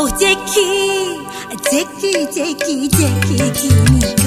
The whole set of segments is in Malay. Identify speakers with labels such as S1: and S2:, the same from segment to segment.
S1: Oh, Jackie, Jackie, Jackie, Jackie, Jimmy.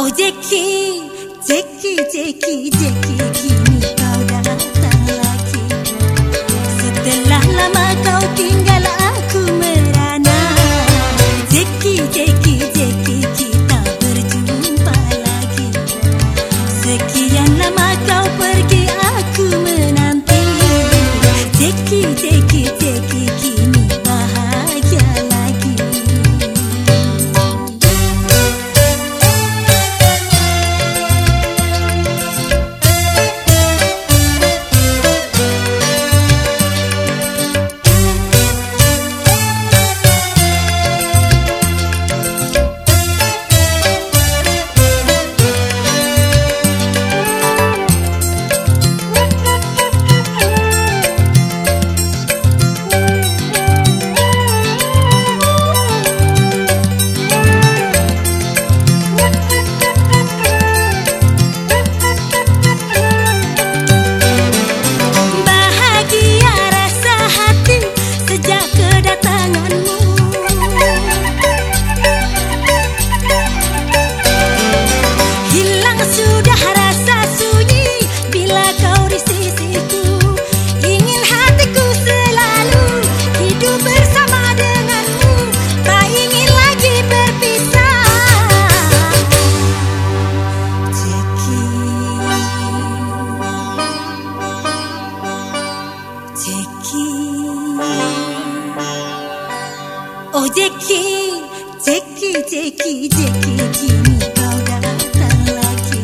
S1: Oh Jackie, Jackie, Jackie, Jackie Kini kau datang lagi. Setelah lama kau tinggal aku merana. Jackie, Jackie, Jackie kita berjumpa lagi. Sekian lama kau pergi aku menanti. Jackie, Jackie, Jackie, Jackie Jeki, Jeki, Jeki, Jeki, kini kau datang lagi.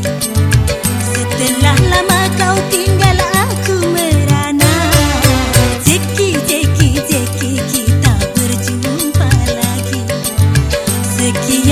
S1: Setelah lama kau tinggal aku merana. Jeki, Jeki, Jeki, kita berjumpa lagi. Sekian.